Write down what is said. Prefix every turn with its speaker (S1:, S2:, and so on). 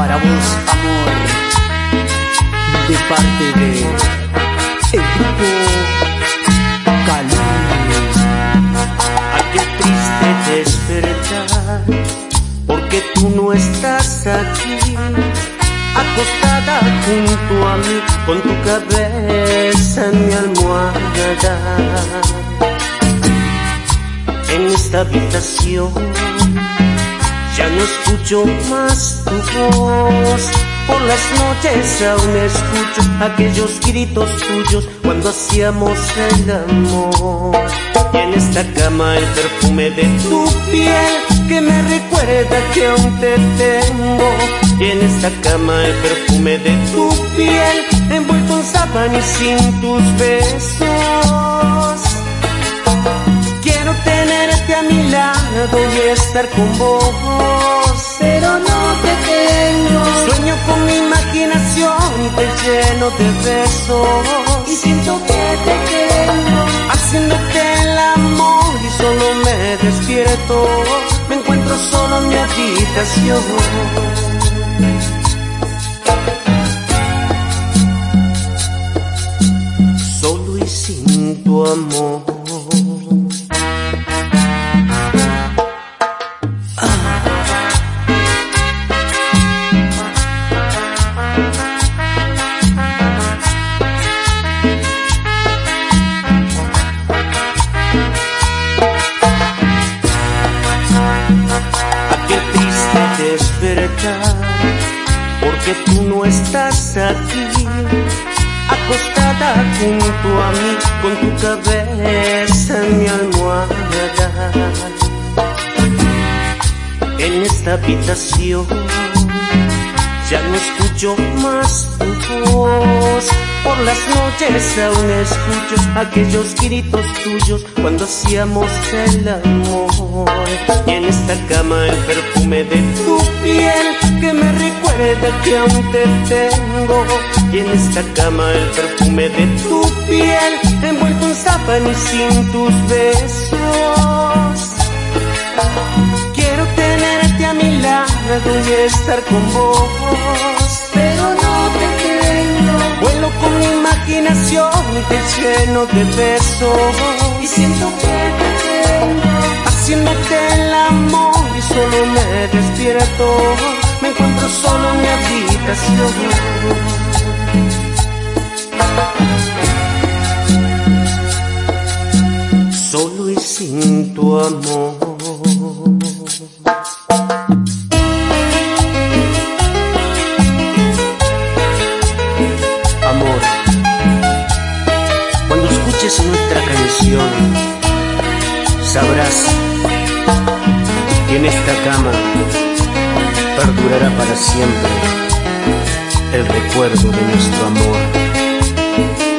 S1: para vos, amor, de parte de el grupo Cali.
S2: Ay, qué triste despertar, porque tú no estás aquí, acostada junto a mí, con tu cabeza en mi almohada. En esta habitación ya no escucho más tu voz. Por las noches aún escucho aquellos gritos tuyos cuando hacíamos el amor. Y en esta cama el perfume de tu piel que me recuerda que aún te tengo. Y en esta cama el perfume de tu piel envuelto en sábana y sin tus besos. Quiero tenerte a mi lado y estar con vos, pero no te tengo. Sueño con mi imaginación y te lleno de besos.
S3: Y siento que te tengo.
S2: Haciéndote el amor y solo me despierto. Me encuentro solo en mi habitación. Porque tú no estás aquí, acostada junto a mí, con tu cabeza en mi almohada. En esta habitación ya no escucho más tu voz. Por las noches aún escucho aquellos gritos tuyos cuando hacíamos el amor. Y en esta cama el perfume de tu piel que recuerda que aún te tengo. Y en esta cama el perfume de tu piel envuelto en sábana y sin tus besos. Quiero tenerte a mi lado y estar con vos,
S3: pero no te tengo.
S2: Vuelo con mi imaginación y te lleno de besos.
S3: Y siento que te tengo.
S2: Haciéndote el amor y solo me despierto. Solo y sin tu amor. Amor, cuando escuches nuestra canción, sabrás que en esta cama perdurará para siempre el recuerdo de nuestro amor.